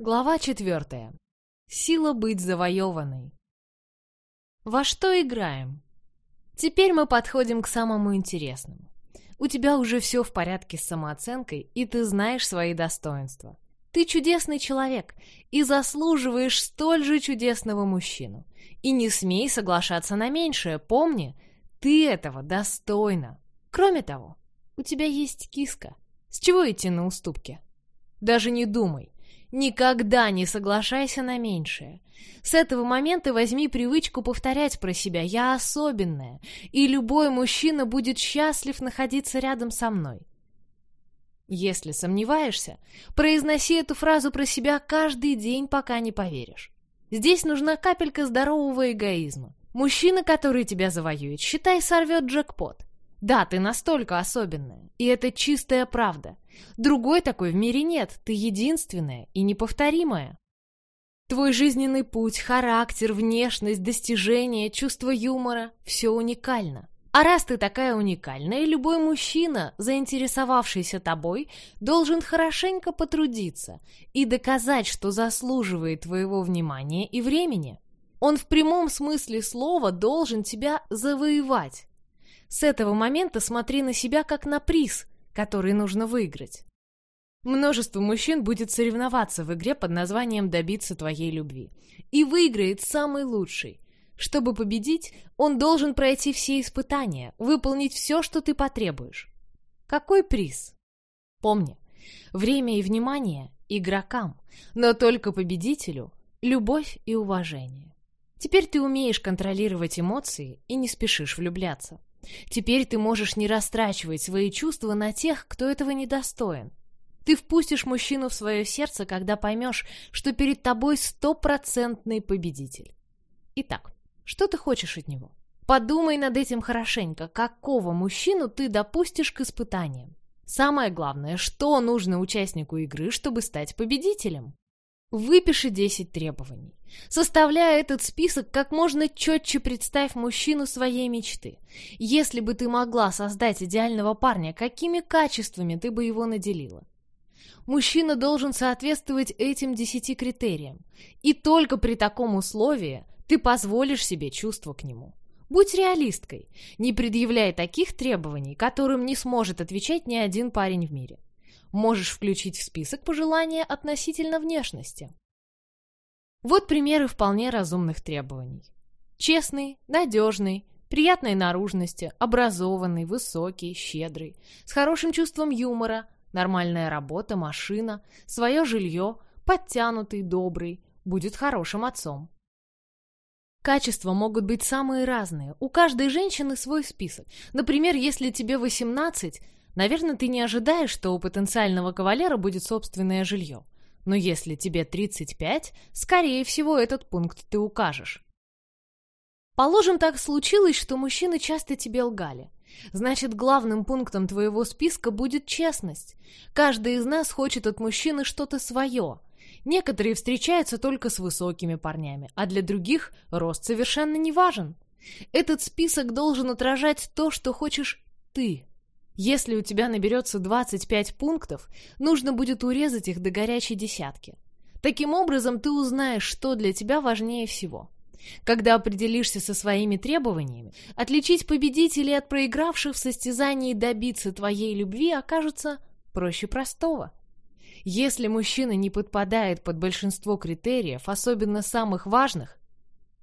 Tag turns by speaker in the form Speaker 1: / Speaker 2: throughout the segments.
Speaker 1: Глава четвертая. Сила быть завоеванной. Во что играем? Теперь мы подходим к самому интересному. У тебя уже все в порядке с самооценкой, и ты знаешь свои достоинства. Ты чудесный человек и заслуживаешь столь же чудесного мужчину. И не смей соглашаться на меньшее, помни, ты этого достойна. Кроме того, у тебя есть киска. С чего идти на уступки? Даже не думай. Никогда не соглашайся на меньшее. С этого момента возьми привычку повторять про себя «я особенная», и любой мужчина будет счастлив находиться рядом со мной. Если сомневаешься, произноси эту фразу про себя каждый день, пока не поверишь. Здесь нужна капелька здорового эгоизма. Мужчина, который тебя завоюет, считай, сорвет джекпот. Да, ты настолько особенная, и это чистая правда. Другой такой в мире нет, ты единственная и неповторимая. Твой жизненный путь, характер, внешность, достижения, чувство юмора – все уникально. А раз ты такая уникальная, любой мужчина, заинтересовавшийся тобой, должен хорошенько потрудиться и доказать, что заслуживает твоего внимания и времени. Он в прямом смысле слова должен тебя завоевать. С этого момента смотри на себя как на приз, который нужно выиграть. Множество мужчин будет соревноваться в игре под названием «Добиться твоей любви». И выиграет самый лучший. Чтобы победить, он должен пройти все испытания, выполнить все, что ты потребуешь. Какой приз? Помни, время и внимание игрокам, но только победителю – любовь и уважение. Теперь ты умеешь контролировать эмоции и не спешишь влюбляться. Теперь ты можешь не растрачивать свои чувства на тех, кто этого недостоин. Ты впустишь мужчину в свое сердце, когда поймешь, что перед тобой стопроцентный победитель. Итак, что ты хочешь от него? Подумай над этим хорошенько, какого мужчину ты допустишь к испытаниям. Самое главное, что нужно участнику игры, чтобы стать победителем? Выпиши 10 требований. Составляя этот список, как можно четче представь мужчину своей мечты. Если бы ты могла создать идеального парня, какими качествами ты бы его наделила? Мужчина должен соответствовать этим 10 критериям. И только при таком условии ты позволишь себе чувство к нему. Будь реалисткой, не предъявляй таких требований, которым не сможет отвечать ни один парень в мире можешь включить в список пожелания относительно внешности. Вот примеры вполне разумных требований. Честный, надежный, приятной наружности, образованный, высокий, щедрый, с хорошим чувством юмора, нормальная работа, машина, свое жилье, подтянутый, добрый, будет хорошим отцом. Качества могут быть самые разные. У каждой женщины свой список. Например, если тебе 18, Наверное, ты не ожидаешь, что у потенциального кавалера будет собственное жилье. Но если тебе 35, скорее всего, этот пункт ты укажешь. Положим, так случилось, что мужчины часто тебе лгали. Значит, главным пунктом твоего списка будет честность. Каждый из нас хочет от мужчины что-то свое. Некоторые встречаются только с высокими парнями, а для других рост совершенно не важен. Этот список должен отражать то, что хочешь ты. Если у тебя наберется 25 пунктов, нужно будет урезать их до горячей десятки. Таким образом, ты узнаешь, что для тебя важнее всего. Когда определишься со своими требованиями, отличить победителей от проигравших в состязании добиться твоей любви окажется проще простого. Если мужчина не подпадает под большинство критериев, особенно самых важных,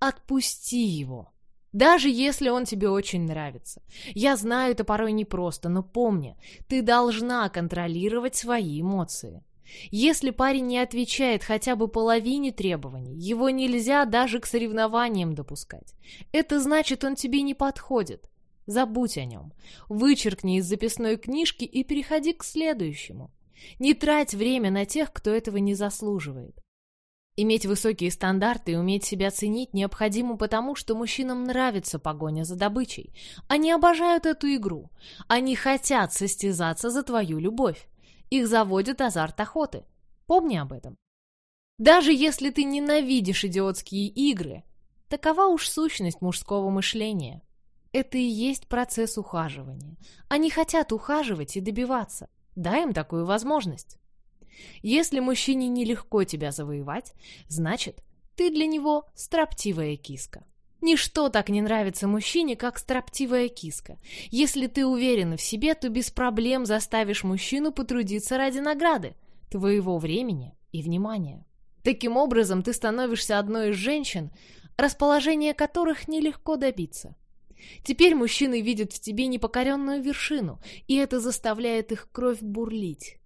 Speaker 1: отпусти его. Даже если он тебе очень нравится. Я знаю, это порой непросто, но помни, ты должна контролировать свои эмоции. Если парень не отвечает хотя бы половине требований, его нельзя даже к соревнованиям допускать. Это значит, он тебе не подходит. Забудь о нем. Вычеркни из записной книжки и переходи к следующему. Не трать время на тех, кто этого не заслуживает. Иметь высокие стандарты и уметь себя ценить необходимо потому, что мужчинам нравится погоня за добычей. Они обожают эту игру. Они хотят состязаться за твою любовь. Их заводит азарт охоты. Помни об этом. Даже если ты ненавидишь идиотские игры, такова уж сущность мужского мышления. Это и есть процесс ухаживания. Они хотят ухаживать и добиваться. Дай им такую возможность. Если мужчине нелегко тебя завоевать, значит, ты для него строптивая киска. Ничто так не нравится мужчине, как строптивая киска. Если ты уверена в себе, то без проблем заставишь мужчину потрудиться ради награды, твоего времени и внимания. Таким образом, ты становишься одной из женщин, расположение которых нелегко добиться. Теперь мужчины видят в тебе непокоренную вершину, и это заставляет их кровь бурлить.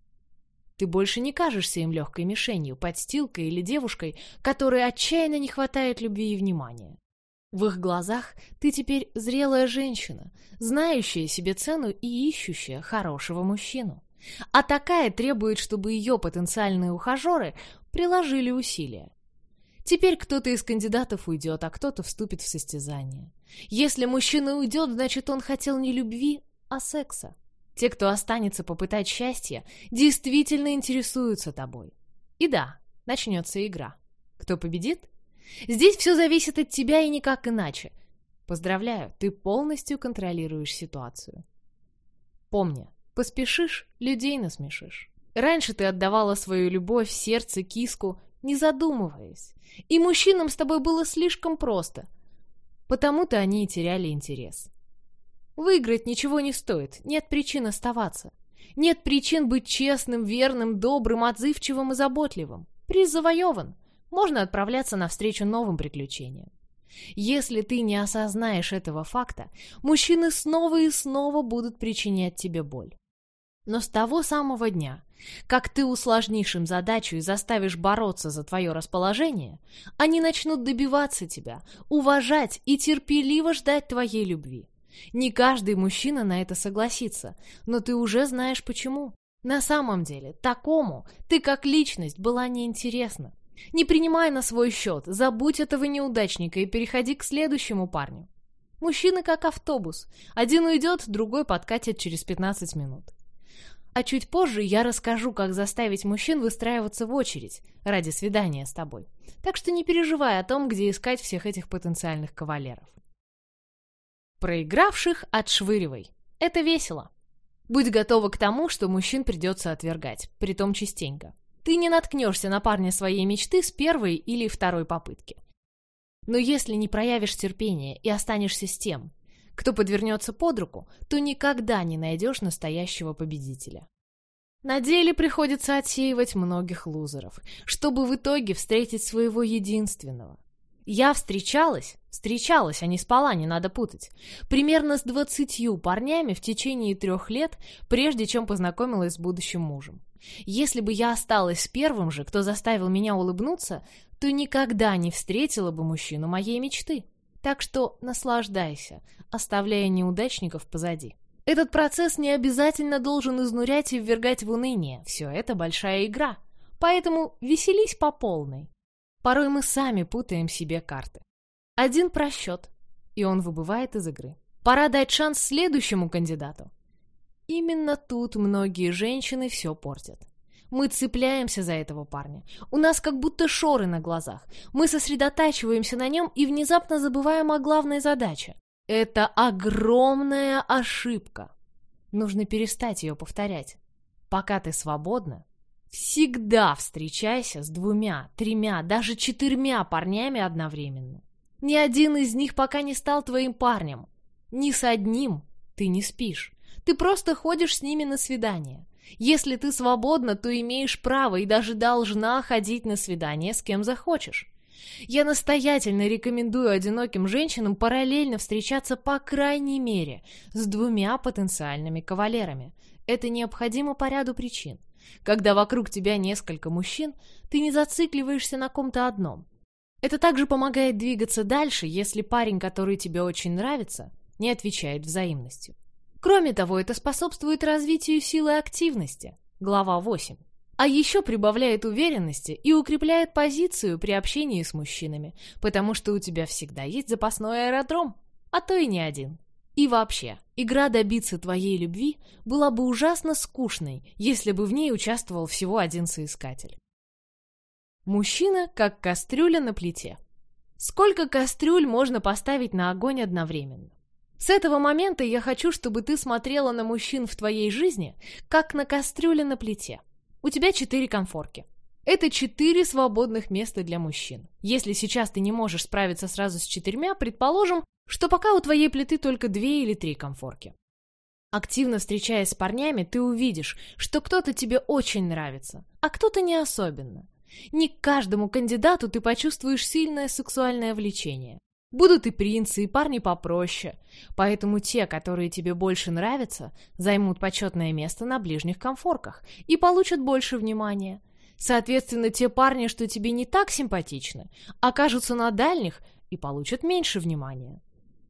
Speaker 1: Ты больше не кажешься им легкой мишенью, подстилкой или девушкой, которой отчаянно не хватает любви и внимания. В их глазах ты теперь зрелая женщина, знающая себе цену и ищущая хорошего мужчину. А такая требует, чтобы ее потенциальные ухажеры приложили усилия. Теперь кто-то из кандидатов уйдет, а кто-то вступит в состязание. Если мужчина уйдет, значит, он хотел не любви, а секса. Те, кто останется попытать счастья, действительно интересуются тобой. И да, начнется игра. Кто победит? Здесь все зависит от тебя и никак иначе. Поздравляю, ты полностью контролируешь ситуацию. Помни, поспешишь, людей насмешишь. Раньше ты отдавала свою любовь, сердце, киску, не задумываясь. И мужчинам с тобой было слишком просто. Потому-то они и теряли интерес. Выиграть ничего не стоит, нет причин оставаться. Нет причин быть честным, верным, добрым, отзывчивым и заботливым. Приз завоеван. Можно отправляться навстречу новым приключениям. Если ты не осознаешь этого факта, мужчины снова и снова будут причинять тебе боль. Но с того самого дня, как ты усложнишь им задачу и заставишь бороться за твое расположение, они начнут добиваться тебя, уважать и терпеливо ждать твоей любви. Не каждый мужчина на это согласится, но ты уже знаешь почему. На самом деле, такому ты как личность была неинтересна. Не принимай на свой счет, забудь этого неудачника и переходи к следующему парню. Мужчины как автобус. Один уйдет, другой подкатит через 15 минут. А чуть позже я расскажу, как заставить мужчин выстраиваться в очередь ради свидания с тобой. Так что не переживай о том, где искать всех этих потенциальных кавалеров. Проигравших отшвыривай. Это весело. Будь готова к тому, что мужчин придется отвергать, притом частенько. Ты не наткнешься на парня своей мечты с первой или второй попытки. Но если не проявишь терпения и останешься с тем, кто подвернется под руку, то никогда не найдешь настоящего победителя. На деле приходится отсеивать многих лузеров, чтобы в итоге встретить своего единственного. Я встречалась, встречалась, а не спала, не надо путать, примерно с двадцатью парнями в течение трех лет, прежде чем познакомилась с будущим мужем. Если бы я осталась с первым же, кто заставил меня улыбнуться, то никогда не встретила бы мужчину моей мечты. Так что наслаждайся, оставляя неудачников позади. Этот процесс не обязательно должен изнурять и ввергать в уныние. Все это большая игра. Поэтому веселись по полной. Порой мы сами путаем себе карты. Один просчет, и он выбывает из игры. Пора дать шанс следующему кандидату. Именно тут многие женщины все портят. Мы цепляемся за этого парня. У нас как будто шоры на глазах. Мы сосредотачиваемся на нем и внезапно забываем о главной задаче. Это огромная ошибка. Нужно перестать ее повторять. Пока ты свободна, Всегда встречайся с двумя, тремя, даже четырьмя парнями одновременно. Ни один из них пока не стал твоим парнем. Ни с одним ты не спишь. Ты просто ходишь с ними на свидание. Если ты свободна, то имеешь право и даже должна ходить на свидание с кем захочешь. Я настоятельно рекомендую одиноким женщинам параллельно встречаться по крайней мере с двумя потенциальными кавалерами. Это необходимо по ряду причин. Когда вокруг тебя несколько мужчин, ты не зацикливаешься на ком-то одном. Это также помогает двигаться дальше, если парень, который тебе очень нравится, не отвечает взаимностью. Кроме того, это способствует развитию силы активности. Глава 8. А еще прибавляет уверенности и укрепляет позицию при общении с мужчинами, потому что у тебя всегда есть запасной аэродром, а то и не один. И вообще, игра добиться твоей любви была бы ужасно скучной, если бы в ней участвовал всего один соискатель. Мужчина как кастрюля на плите. Сколько кастрюль можно поставить на огонь одновременно? С этого момента я хочу, чтобы ты смотрела на мужчин в твоей жизни, как на кастрюле на плите. У тебя четыре конфорки. Это четыре свободных места для мужчин. Если сейчас ты не можешь справиться сразу с четырьмя, предположим, что пока у твоей плиты только две или три комфорки. Активно встречаясь с парнями, ты увидишь, что кто-то тебе очень нравится, а кто-то не особенно. Не к каждому кандидату ты почувствуешь сильное сексуальное влечение. Будут и принцы, и парни попроще. Поэтому те, которые тебе больше нравятся, займут почетное место на ближних комфорках и получат больше внимания. Соответственно, те парни, что тебе не так симпатичны, окажутся на дальних и получат меньше внимания.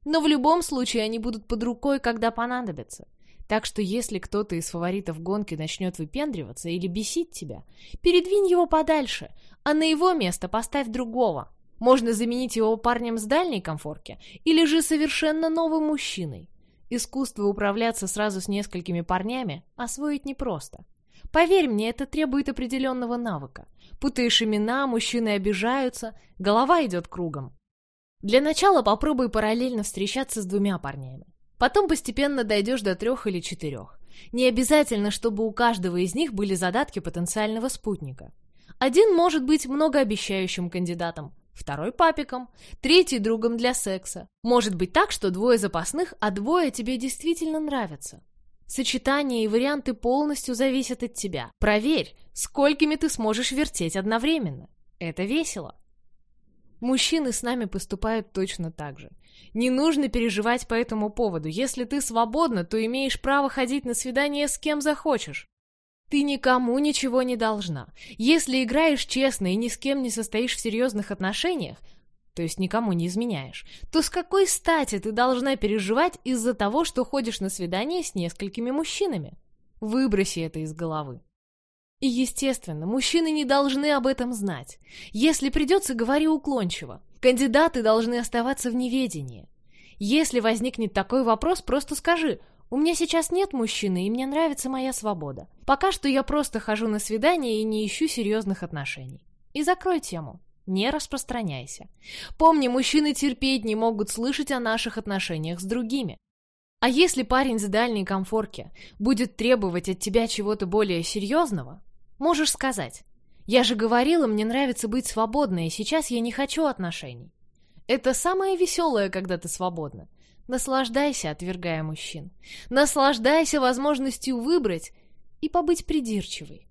Speaker 1: Но в любом случае они будут под рукой, когда понадобятся. Так что если кто-то из фаворитов гонки начнет выпендриваться или бесить тебя, передвинь его подальше, а на его место поставь другого. Можно заменить его парнем с дальней комфорки или же совершенно новым мужчиной. Искусство управляться сразу с несколькими парнями освоить непросто. Поверь мне, это требует определенного навыка. Путаешь имена, мужчины обижаются, голова идет кругом. Для начала попробуй параллельно встречаться с двумя парнями. Потом постепенно дойдешь до трех или четырех. Не обязательно, чтобы у каждого из них были задатки потенциального спутника. Один может быть многообещающим кандидатом, второй папиком, третий другом для секса. Может быть так, что двое запасных, а двое тебе действительно нравятся. Сочетания и варианты полностью зависят от тебя. Проверь, сколькими ты сможешь вертеть одновременно. Это весело. Мужчины с нами поступают точно так же. Не нужно переживать по этому поводу. Если ты свободна, то имеешь право ходить на свидание с кем захочешь. Ты никому ничего не должна. Если играешь честно и ни с кем не состоишь в серьезных отношениях, то есть никому не изменяешь, то с какой стати ты должна переживать из-за того, что ходишь на свидание с несколькими мужчинами? Выброси это из головы. И, естественно, мужчины не должны об этом знать. Если придется, говори уклончиво. Кандидаты должны оставаться в неведении. Если возникнет такой вопрос, просто скажи «У меня сейчас нет мужчины, и мне нравится моя свобода. Пока что я просто хожу на свидание и не ищу серьезных отношений». И закрой тему. Не распространяйся. Помни, мужчины терпеть не могут слышать о наших отношениях с другими. А если парень с дальней комфорки будет требовать от тебя чего-то более серьезного, можешь сказать «Я же говорила, мне нравится быть свободной, и сейчас я не хочу отношений». Это самое веселое, когда ты свободна. Наслаждайся, отвергая мужчин. Наслаждайся возможностью выбрать и побыть придирчивой.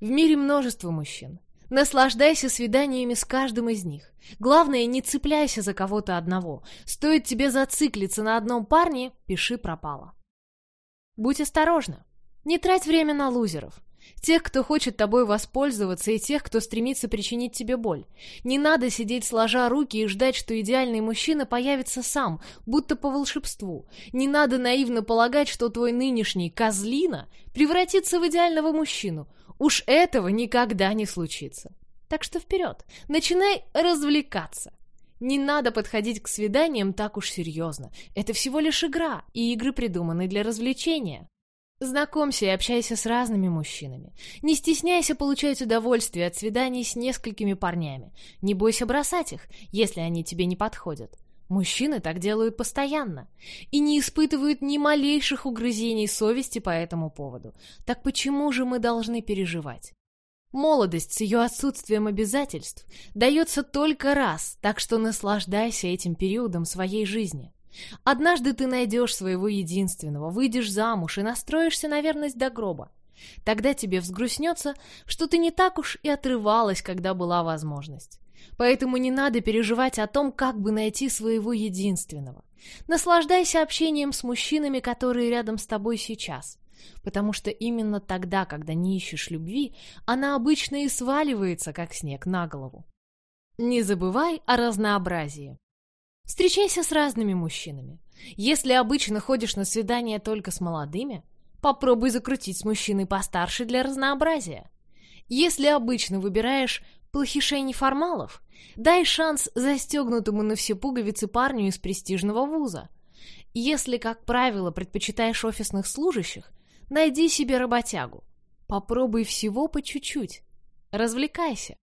Speaker 1: В мире множество мужчин. Наслаждайся свиданиями с каждым из них. Главное, не цепляйся за кого-то одного. Стоит тебе зациклиться на одном парне, пиши пропало. Будь осторожна. Не трать время на лузеров. Тех, кто хочет тобой воспользоваться, и тех, кто стремится причинить тебе боль. Не надо сидеть сложа руки и ждать, что идеальный мужчина появится сам, будто по волшебству. Не надо наивно полагать, что твой нынешний козлина превратится в идеального мужчину. Уж этого никогда не случится. Так что вперед, начинай развлекаться. Не надо подходить к свиданиям так уж серьезно. Это всего лишь игра, и игры придуманы для развлечения. Знакомься и общайся с разными мужчинами. Не стесняйся получать удовольствие от свиданий с несколькими парнями. Не бойся бросать их, если они тебе не подходят. Мужчины так делают постоянно и не испытывают ни малейших угрызений совести по этому поводу. Так почему же мы должны переживать? Молодость с ее отсутствием обязательств дается только раз, так что наслаждайся этим периодом своей жизни. Однажды ты найдешь своего единственного, выйдешь замуж и настроишься на верность до гроба. Тогда тебе взгрустнется, что ты не так уж и отрывалась, когда была возможность. Поэтому не надо переживать о том, как бы найти своего единственного. Наслаждайся общением с мужчинами, которые рядом с тобой сейчас. Потому что именно тогда, когда не ищешь любви, она обычно и сваливается, как снег на голову. Не забывай о разнообразии. Встречайся с разными мужчинами. Если обычно ходишь на свидания только с молодыми, попробуй закрутить с мужчиной постарше для разнообразия. Если обычно выбираешь плохишей неформалов, дай шанс застегнутому на все пуговицы парню из престижного вуза. Если, как правило, предпочитаешь офисных служащих, найди себе работягу. Попробуй всего по чуть-чуть. Развлекайся.